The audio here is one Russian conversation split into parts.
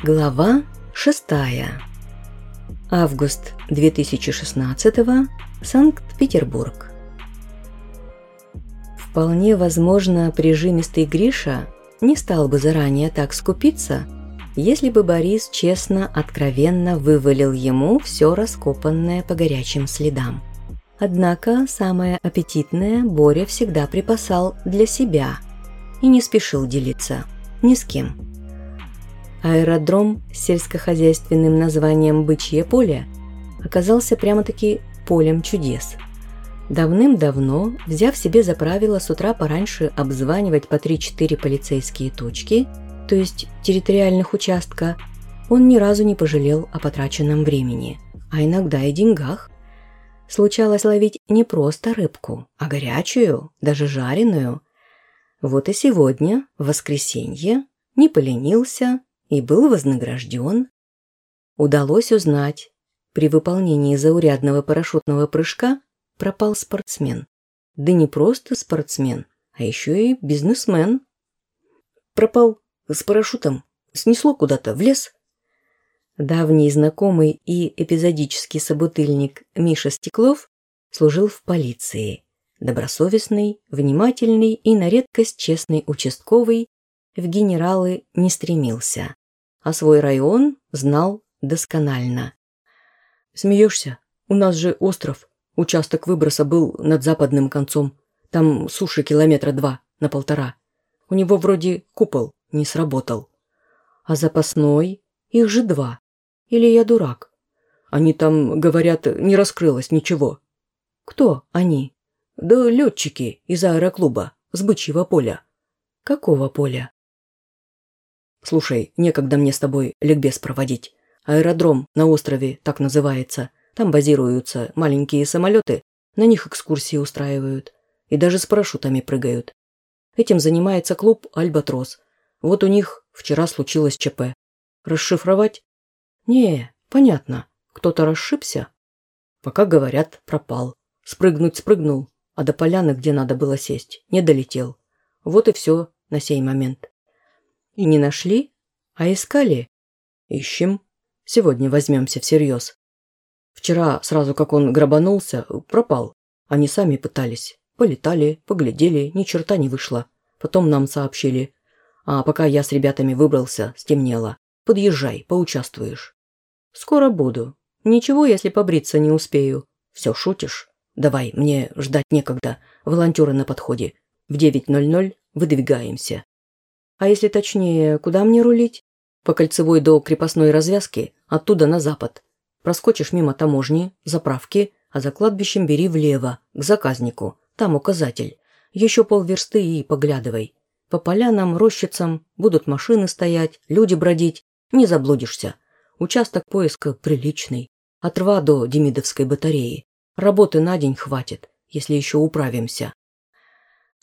Глава 6. Август 2016. Санкт-Петербург. Вполне возможно, прижимистый Гриша не стал бы заранее так скупиться, если бы Борис честно, откровенно вывалил ему все раскопанное по горячим следам. Однако самое аппетитное Боря всегда припасал для себя и не спешил делиться ни с кем. Аэродром с сельскохозяйственным названием «Бычье поле» оказался прямо-таки полем чудес. Давным-давно, взяв себе за правило с утра пораньше обзванивать по 3-4 полицейские точки, то есть территориальных участка, он ни разу не пожалел о потраченном времени, а иногда и деньгах. Случалось ловить не просто рыбку, а горячую, даже жареную. Вот и сегодня, в воскресенье, не поленился, и был вознагражден. Удалось узнать, при выполнении заурядного парашютного прыжка пропал спортсмен. Да не просто спортсмен, а еще и бизнесмен. Пропал с парашютом, снесло куда-то в лес. Давний знакомый и эпизодический собутыльник Миша Стеклов служил в полиции. Добросовестный, внимательный и на редкость честный участковый в генералы не стремился а свой район знал досконально. «Смеешься? У нас же остров. Участок выброса был над западным концом. Там суши километра два на полтора. У него вроде купол не сработал. А запасной? Их же два. Или я дурак? Они там, говорят, не раскрылось ничего. Кто они? Да летчики из аэроклуба, с бычьего поля. Какого поля? «Слушай, некогда мне с тобой ликбез проводить. Аэродром на острове так называется. Там базируются маленькие самолеты, на них экскурсии устраивают. И даже с парашютами прыгают. Этим занимается клуб «Альбатрос». Вот у них вчера случилось ЧП. Расшифровать? Не, понятно. Кто-то расшибся? Пока говорят, пропал. Спрыгнуть спрыгнул, а до поляны, где надо было сесть, не долетел. Вот и все на сей момент. И не нашли? А искали? Ищем. Сегодня возьмемся всерьез. Вчера, сразу как он грабанулся, пропал. Они сами пытались. Полетали, поглядели, ни черта не вышло. Потом нам сообщили. А пока я с ребятами выбрался, стемнело. Подъезжай, поучаствуешь. Скоро буду. Ничего, если побриться не успею. Все, шутишь? Давай, мне ждать некогда. Волонтеры на подходе. В 9.00 выдвигаемся. А если точнее, куда мне рулить? По кольцевой до крепостной развязки, оттуда на запад. Проскочишь мимо таможни, заправки, а за кладбищем бери влево, к заказнику. Там указатель. Еще полверсты и поглядывай. По полянам, рощицам будут машины стоять, люди бродить. Не заблудишься. Участок поиска приличный. От рва до Демидовской батареи. Работы на день хватит, если еще управимся.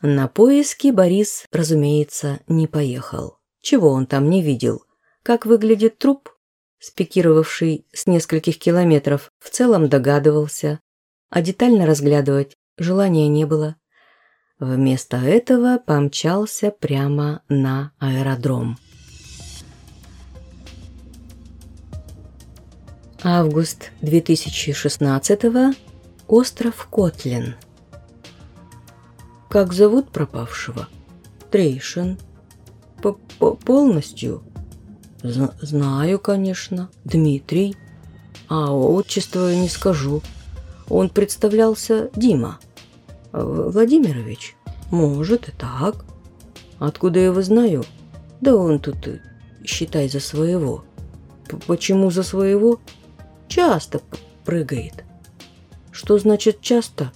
На поиски Борис, разумеется, не поехал. Чего он там не видел? Как выглядит труп? Спикировавший с нескольких километров в целом догадывался, а детально разглядывать желания не было. Вместо этого помчался прямо на аэродром. Август 2016 Остров Котлин как зовут пропавшего? Трейшин. Полностью? З знаю, конечно. Дмитрий. А отчество не скажу. Он представлялся Дима. Владимирович? Может и так. Откуда я его знаю? Да он тут, считай, за своего. П Почему за своего? Часто прыгает. Что значит часто?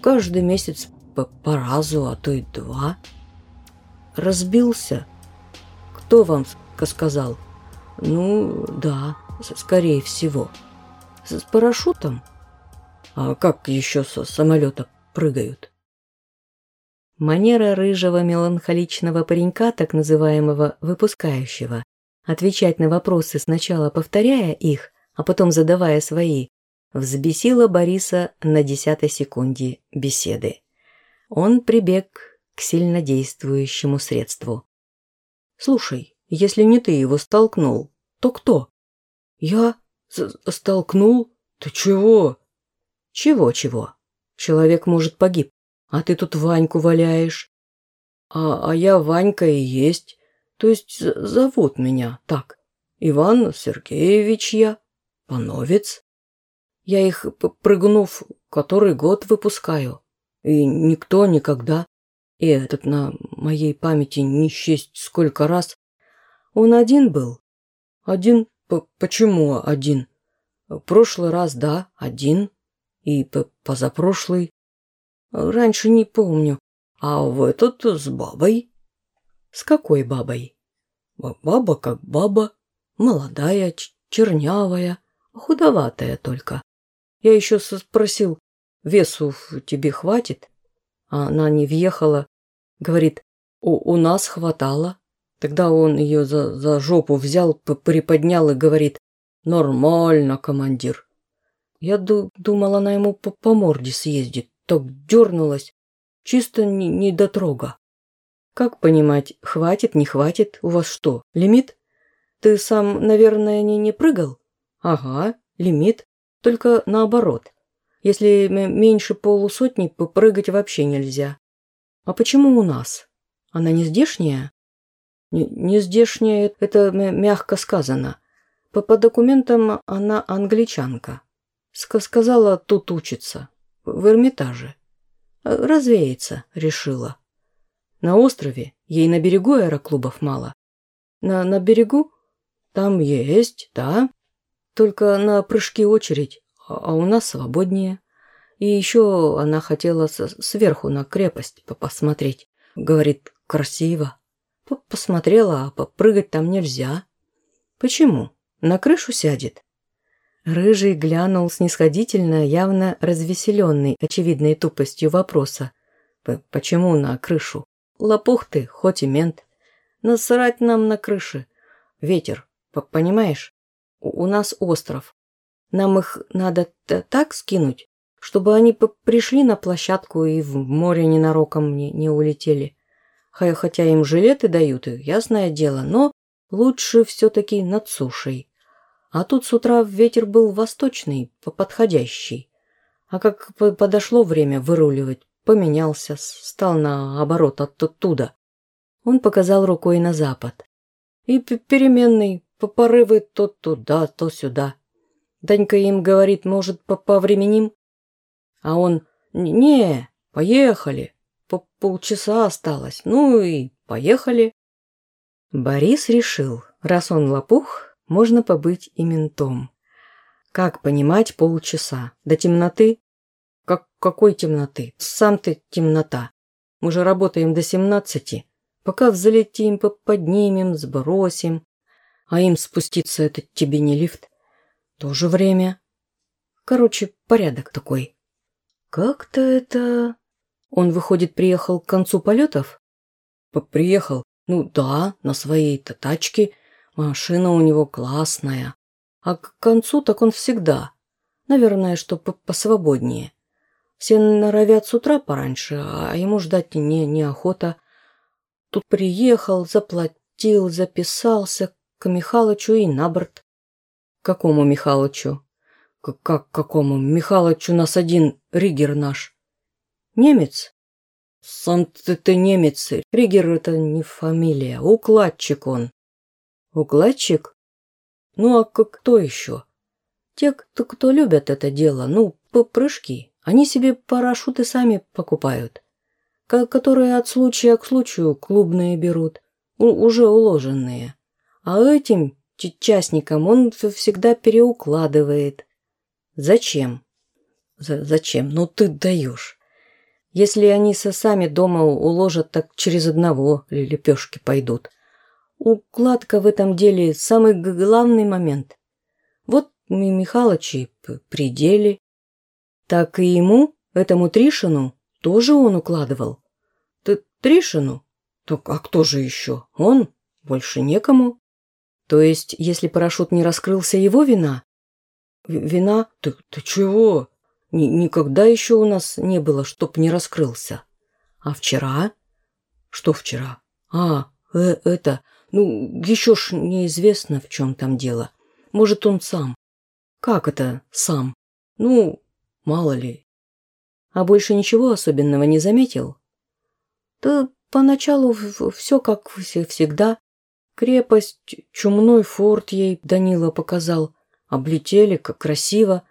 Каждый месяц по, по разу, а то и два. Разбился? Кто вам сказал? Ну, да, скорее всего. С, с парашютом? А как еще со самолета прыгают? Манера рыжего меланхоличного паренька, так называемого выпускающего, отвечать на вопросы сначала повторяя их, а потом задавая свои, взбесила Бориса на десятой секунде беседы он прибег к сильнодействующему средству. «Слушай, Если не ты его столкнул, то кто? Я столкнул? Ты чего? Чего-чего? Человек, может, погиб, а ты тут Ваньку валяешь. А, а я Ванька и есть. То есть зовут меня так. Иван Сергеевич я, пановец. Я их, прыгнув, который год выпускаю. И никто никогда. И этот на моей памяти не счесть сколько раз. Он один был. Один? П почему один? Прошлый раз, да, один. И позапрошлый. Раньше не помню. А в этот с бабой. С какой бабой? Баба как баба. Молодая, чернявая, худоватая только. Я еще спросил, весу тебе хватит? А она не въехала. Говорит, у, у нас хватало. Тогда он ее за, за жопу взял, приподнял и говорит, нормально, командир. Я ду думал, она ему по, по морде съездит. Так дернулась. Чисто не, не дотрога. Как понимать, хватит, не хватит? У вас что, лимит? Ты сам, наверное, не, не прыгал? Ага, лимит. Только наоборот. Если меньше полусотни, прыгать вообще нельзя. А почему у нас? Она не здешняя? Не, не здешняя, это мягко сказано. По, по документам она англичанка. Ск сказала, тут учится. В Эрмитаже. Развеется, решила. На острове ей на берегу аэроклубов мало. На, на берегу там есть, да. Только на прыжки очередь, а, а у нас свободнее. И еще она хотела сверху на крепость посмотреть. Говорит, красиво. Посмотрела, а попрыгать там нельзя. Почему? На крышу сядет. Рыжий глянул снисходительно, явно развеселенный очевидной тупостью вопроса. «Почему на крышу? Лопух ты, хоть и мент. Насрать нам на крыше. Ветер, Понимаешь? У, у нас остров. Нам их надо так скинуть, чтобы они пришли на площадку и в море ненароком не, не улетели. Хотя им жилеты дают, ясное дело, но лучше все-таки над сушей. А тут с утра ветер был восточный, подходящий. А как подошло время выруливать, поменялся, стал наоборот оттуда. Он показал рукой на запад. И переменный, по порывы то туда, то сюда. Данька им говорит, может, по повременим? А он, не, поехали, по полчаса осталось, ну и поехали. Борис решил, раз он лопух, можно побыть и ментом. Как понимать полчаса? До темноты? Как какой темноты? Сам ты темнота. Мы же работаем до семнадцати. Пока взлетим, поднимем, сбросим. А им спуститься это тебе не лифт. Тоже время. Короче, порядок такой. Как-то это... Он, выходит, приехал к концу полетов? Приехал. Ну да, на своей-то тачке. Машина у него классная. А к концу так он всегда. Наверное, что посвободнее. Все норовят с утра пораньше, а ему ждать не, неохота. Тут приехал, заплатил, записался, к Михалычу и на борт. Какому Михалычу? К как какому? Михалыч у нас один, Ригер наш. Немец? Сам ты, ты немец. Ригер это не фамилия, укладчик он. Укладчик? Ну а кто еще? Те, кто, кто любят это дело, ну, прыжки. Они себе парашюты сами покупают. Которые от случая к случаю клубные берут. Уже уложенные. А этим частникам он всегда переукладывает. Зачем? За зачем? Ну ты даешь. Если они со сами дома уложат, так через одного лепешки пойдут. Укладка в этом деле самый главный момент. Вот Михалыч и пределе. Так и ему, этому Тришину, тоже он укладывал. Ты Тришину? Так а кто же еще? Он? Больше некому. То есть, если парашют не раскрылся, его вина? Вина? Ты, ты чего? Ни, никогда еще у нас не было, чтоб не раскрылся. А вчера? Что вчера? А, э, это... Ну, еще ж неизвестно, в чем там дело. Может, он сам. Как это сам? Ну, мало ли. А больше ничего особенного не заметил? Да поначалу все как всегда. Крепость, чумной форт ей Данила показал. Облетели, как красиво.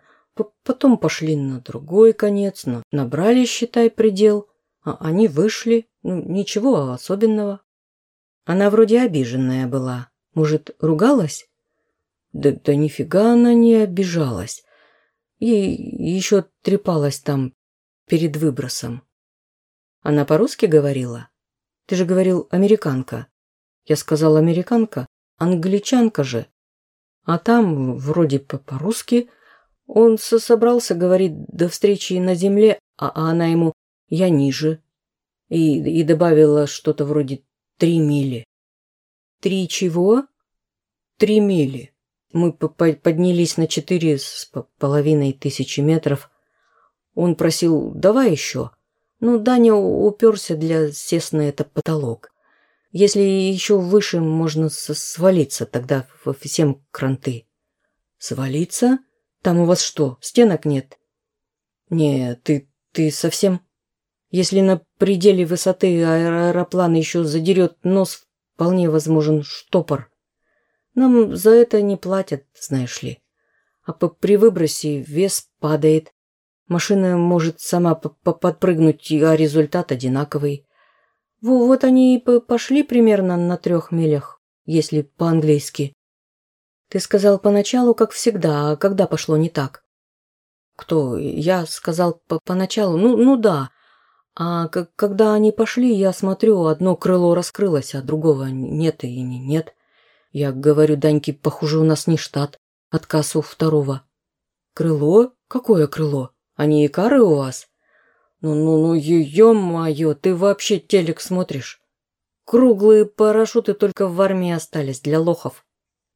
Потом пошли на другой конец, на, набрали, считай, предел. А они вышли. Ну, ничего особенного. Она вроде обиженная была. Может, ругалась? Да, да нифига она не обижалась. И еще трепалась там перед выбросом. Она по-русски говорила? Ты же говорил «американка». Я сказал «американка», англичанка же. А там вроде по-русски. Он собрался говорить до встречи на земле, а, а она ему «я ниже». И, и добавила что-то вроде «три мили». «Три чего?» «Три мили». Мы поднялись на четыре с половиной тысячи метров. Он просил «давай еще». Ну, Даня уперся для сесть это потолок. Если еще выше можно свалиться, тогда всем кранты. Свалиться? Там у вас что, стенок нет? Не, ты, ты совсем... Если на пределе высоты аэроплан еще задерет нос, вполне возможен штопор. Нам за это не платят, знаешь ли. А при выбросе вес падает. Машина может сама подпрыгнуть, а результат одинаковый. Вот они и пошли примерно на трех милях, если по-английски. Ты сказал поначалу, как всегда, а когда пошло не так? Кто? Я сказал по поначалу, ну, ну да. А когда они пошли, я смотрю, одно крыло раскрылось, а другого нет и нет. Я говорю Даньке, похоже, у нас не штат. Отказ у второго. Крыло? Какое крыло? Они икары у вас? Ну-ну-ну, ё-моё, ты вообще телек смотришь? Круглые парашюты только в армии остались для лохов.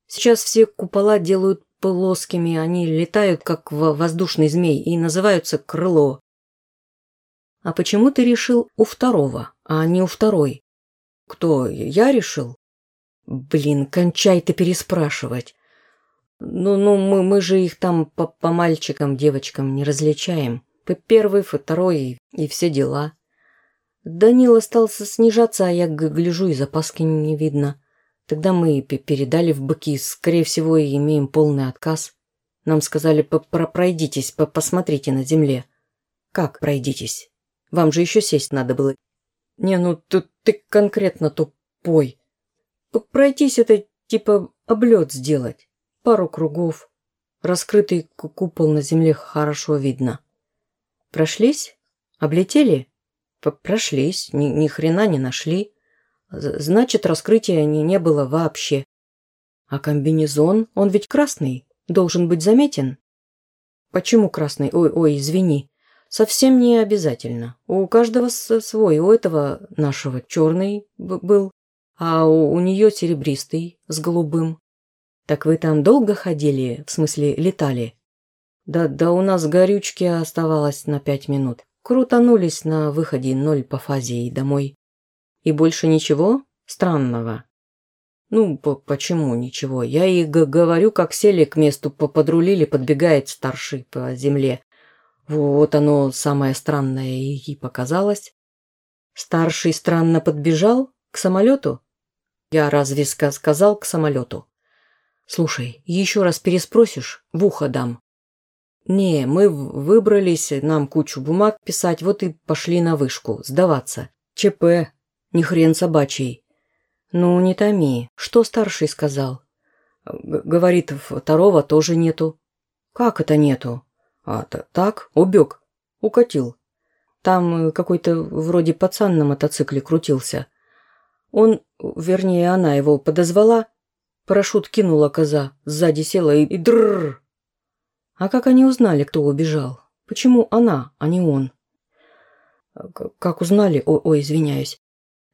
Сейчас все купола делают плоскими, они летают, как воздушный змей, и называются крыло. А почему ты решил у второго, а не у второй? Кто, я решил? Блин, кончай ты переспрашивать. Ну-ну, мы, мы же их там по, по мальчикам, девочкам не различаем. Первый, второй и все дела. Данил остался снижаться, а я гляжу, и запаски не видно. Тогда мы передали в быки, скорее всего, и имеем полный отказ. Нам сказали, пройдитесь, посмотрите на земле. Как пройдитесь? Вам же еще сесть надо было. Не, ну ты, ты конкретно тупой. Пройтись это типа облет сделать. Пару кругов. Раскрытый купол на земле хорошо видно. Прошлись? Облетели? П Прошлись, ни, ни хрена не нашли. Значит, раскрытия не, не было вообще. А комбинезон, он ведь красный, должен быть заметен. Почему красный? Ой, ой, извини. Совсем не обязательно. У каждого свой, у этого нашего черный был, а у, у нее серебристый с голубым. Так вы там долго ходили, в смысле летали? Да, да у нас горючки оставалось на пять минут. Крутанулись на выходе ноль по фазе и домой. И больше ничего странного? Ну, по почему ничего? Я и говорю, как сели к месту, подрулили, подбегает старший по земле. Вот оно самое странное и показалось. Старший странно подбежал к самолету? Я разве сказал к самолету? Слушай, еще раз переспросишь, в ухо дам. Не, мы выбрались, нам кучу бумаг писать, вот и пошли на вышку, сдаваться. ЧП, ни хрен собачий. Ну, не томи, что старший сказал? Г говорит, второго тоже нету. Как это нету? А так, убег, укатил. Там какой-то вроде пацан на мотоцикле крутился. Он, вернее, она его подозвала, парашют кинула коза, сзади села и, и дрррр. А как они узнали, кто убежал? Почему она, а не он? Как узнали? О, ой, извиняюсь.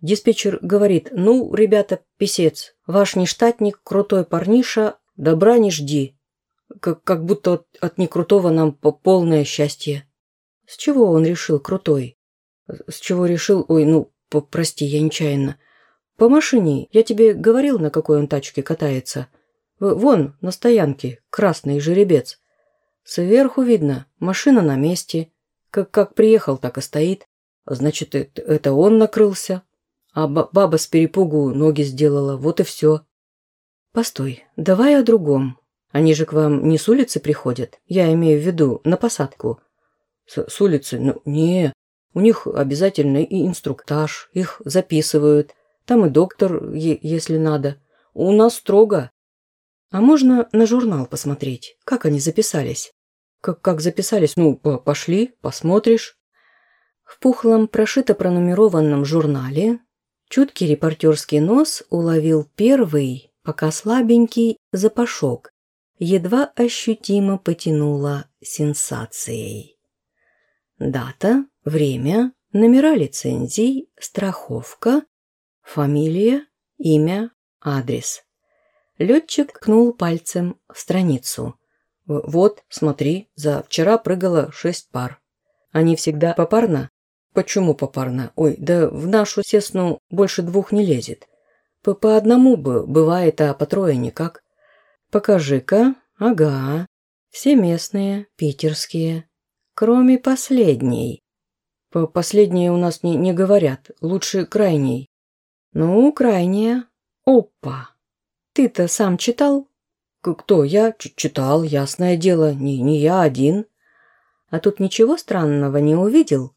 Диспетчер говорит, ну, ребята, писец, ваш нештатник, крутой парниша, добра не жди. Как, как будто от, от некрутого нам полное счастье. С чего он решил крутой? С чего решил? Ой, ну, прости, я нечаянно. по машине. Я тебе говорил, на какой он тачке катается. Вон, на стоянке, красный жеребец. Сверху видно, машина на месте. Как, как приехал, так и стоит. Значит, это он накрылся. А баба с перепугу ноги сделала, вот и все. Постой, давай о другом. Они же к вам не с улицы приходят? Я имею в виду на посадку. С, с улицы? Ну, не. У них обязательно и инструктаж, их записывают. Там и доктор, если надо. У нас строго. А можно на журнал посмотреть, как они записались? Как, как записались? Ну, пошли, посмотришь. В пухлом, прошито пронумерованном журнале чуткий репортерский нос уловил первый, пока слабенький, запашок. Едва ощутимо потянуло сенсацией. Дата, время, номера лицензий, страховка, фамилия, имя, адрес. Летчик ткнул пальцем в страницу. «Вот, смотри, за вчера прыгало шесть пар. Они всегда попарно?» «Почему попарно? Ой, да в нашу сесну больше двух не лезет. По, по одному бы бывает, а по трое никак. Покажи-ка. Ага. Все местные, питерские. Кроме последней. По последней у нас не, не говорят. Лучше крайней. Ну, крайняя. Опа. Ты-то сам читал? Кто? Я Ч читал, ясное дело. Не, не я один. А тут ничего странного не увидел?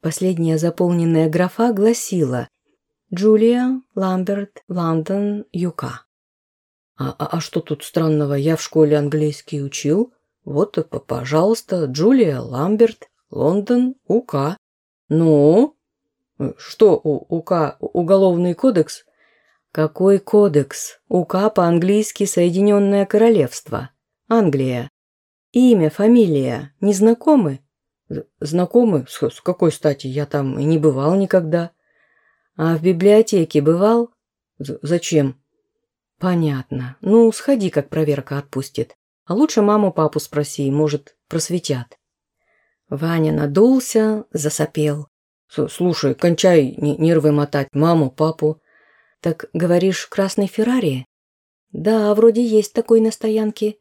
Последняя заполненная графа гласила «Джулия Ламберт, Лондон, Юка». А, а, а что тут странного? Я в школе английский учил. Вот, пожалуйста, Джулия Ламберт, Лондон, УК. Ну? Что УК? Уголовный кодекс? Какой кодекс? УК по-английски Соединенное Королевство. Англия. Имя, фамилия не знакомы? Знакомы? С, с какой стати? Я там и не бывал никогда. А в библиотеке бывал? З зачем? Понятно. Ну, сходи, как проверка отпустит. А лучше маму-папу спроси, может, просветят. Ваня надулся, засопел. Слушай, кончай нервы мотать маму, папу. Так, говоришь, красный Феррари? Да, вроде есть такой на стоянке.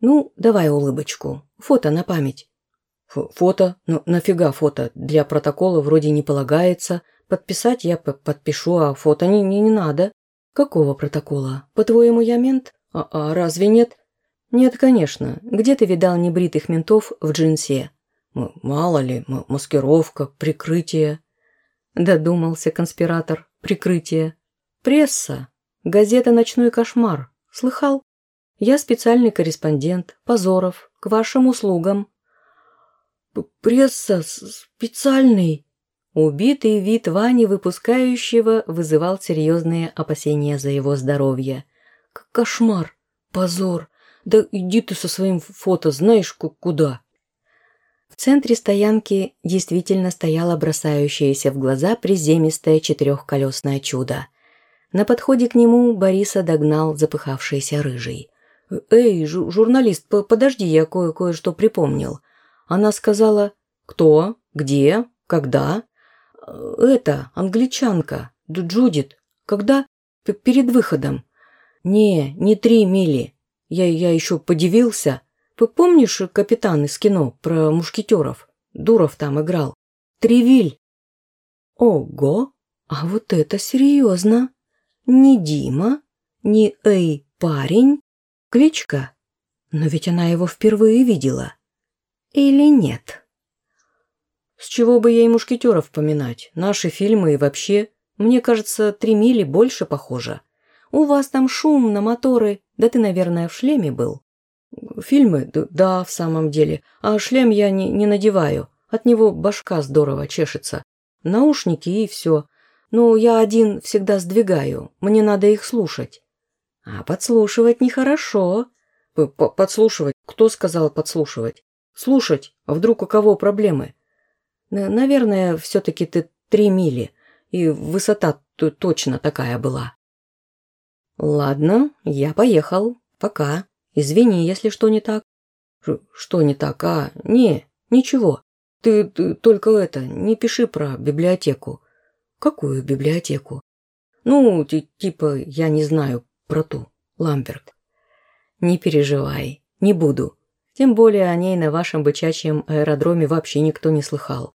Ну, давай улыбочку. Фото на память. Фото? Ну, нафига фото? Для протокола вроде не полагается. Подписать я подпишу, а фото не, не, не надо. Какого протокола? По-твоему, я мент? А, а разве нет? Нет, конечно. Где ты видал небритых ментов в джинсе? Мало ли, маскировка, прикрытие. Додумался конспиратор. Прикрытие. Пресса. Газета «Ночной кошмар». Слыхал? Я специальный корреспондент. Позоров. К вашим услугам. «Пресса специальный!» Убитый вид Вани выпускающего вызывал серьезные опасения за его здоровье. «Кошмар! Позор! Да иди ты со своим фото знаешь куда!» В центре стоянки действительно стояло бросающееся в глаза приземистое четырехколесное чудо. На подходе к нему Бориса догнал запыхавшийся рыжий. «Эй, журналист, подожди, я кое-кое-что припомнил. Она сказала «Кто? Где? Когда?» «Это, англичанка, Джудит. Когда?» П «Перед выходом». «Не, не три мили. Я, я еще подивился. Ты помнишь капитан из кино про мушкетеров? Дуров там играл. Тревиль». «Ого! А вот это серьезно! Не Дима, не Эй, парень, кличка. Но ведь она его впервые видела». Или нет? С чего бы ей мушкетеров поминать? Наши фильмы и вообще. Мне кажется, три мили больше похоже. У вас там шумно, моторы. Да ты, наверное, в шлеме был. Фильмы? Да, в самом деле. А шлем я не, не надеваю. От него башка здорово чешется. Наушники и все. Но я один всегда сдвигаю. Мне надо их слушать. А подслушивать нехорошо. П подслушивать? Кто сказал подслушивать? Слушать, а вдруг у кого проблемы? Наверное, все-таки ты три мили, и высота точно такая была. Ладно, я поехал. Пока. Извини, если что не так. Что не так? А, не, ничего. Ты, ты только это, не пиши про библиотеку. Какую библиотеку? Ну, типа, я не знаю про ту, Ламберт. Не переживай, не буду. Тем более о ней на вашем бычачьем аэродроме вообще никто не слыхал.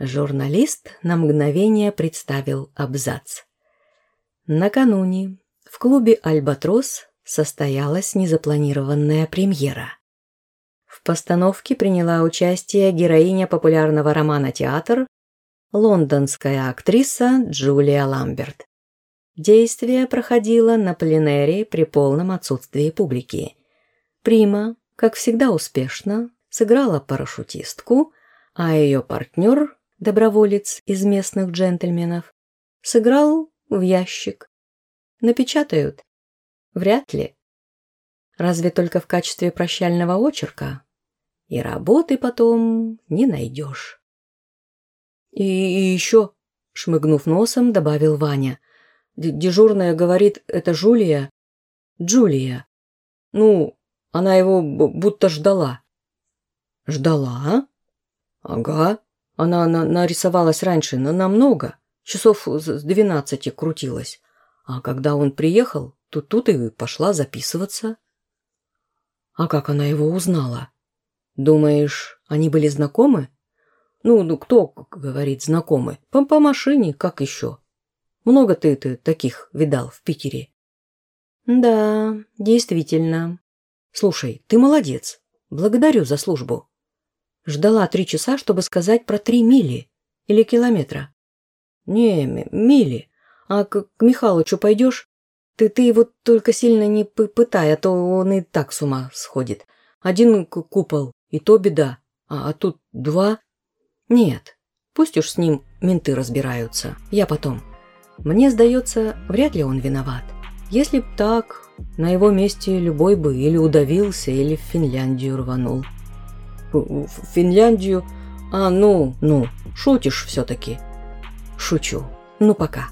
Журналист на мгновение представил абзац. Накануне в клубе «Альбатрос» состоялась незапланированная премьера. В постановке приняла участие героиня популярного романа «Театр» лондонская актриса Джулия Ламберт. Действие проходило на пленэре при полном отсутствии публики. Прима, как всегда успешно, сыграла парашютистку, а ее партнер доброволец из местных джентльменов, сыграл в ящик. Напечатают? Вряд ли. Разве только в качестве прощального очерка? И работы потом не найдешь. И, и еще, шмыгнув носом, добавил Ваня. Дежурная говорит, это Жулия. Джулия. Ну, она его будто ждала. Ждала? Ага. Она на нарисовалась раньше, но намного. Часов с двенадцати крутилась. А когда он приехал, то тут и пошла записываться. А как она его узнала? Думаешь, они были знакомы? Ну, ну кто, говорит, знакомы? По, по машине, как еще? Много ты, ты таких видал в Питере? Да, действительно. Слушай, ты молодец. Благодарю за службу. Ждала три часа, чтобы сказать про три мили. Или километра. Не, мили. А к, к Михалычу пойдешь? Ты, ты его только сильно не пытай, а то он и так с ума сходит. Один купол, и то беда. А, а тут два. Нет, пусть уж с ним менты разбираются. Я потом. Мне сдается, вряд ли он виноват. Если б так, на его месте любой бы или удавился, или в Финляндию рванул в Финляндию. А, ну, ну, шутишь все-таки. Шучу. Ну, пока.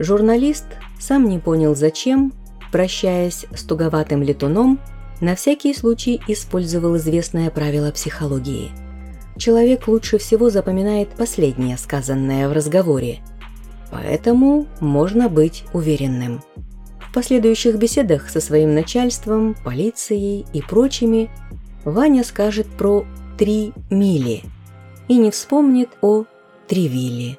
Журналист сам не понял зачем, прощаясь с туговатым летуном, на всякий случай использовал известное правило психологии. Человек лучше всего запоминает последнее сказанное в разговоре, поэтому можно быть уверенным. В последующих беседах со своим начальством, полицией и прочими Ваня скажет про три мили и не вспомнит о Тревилле.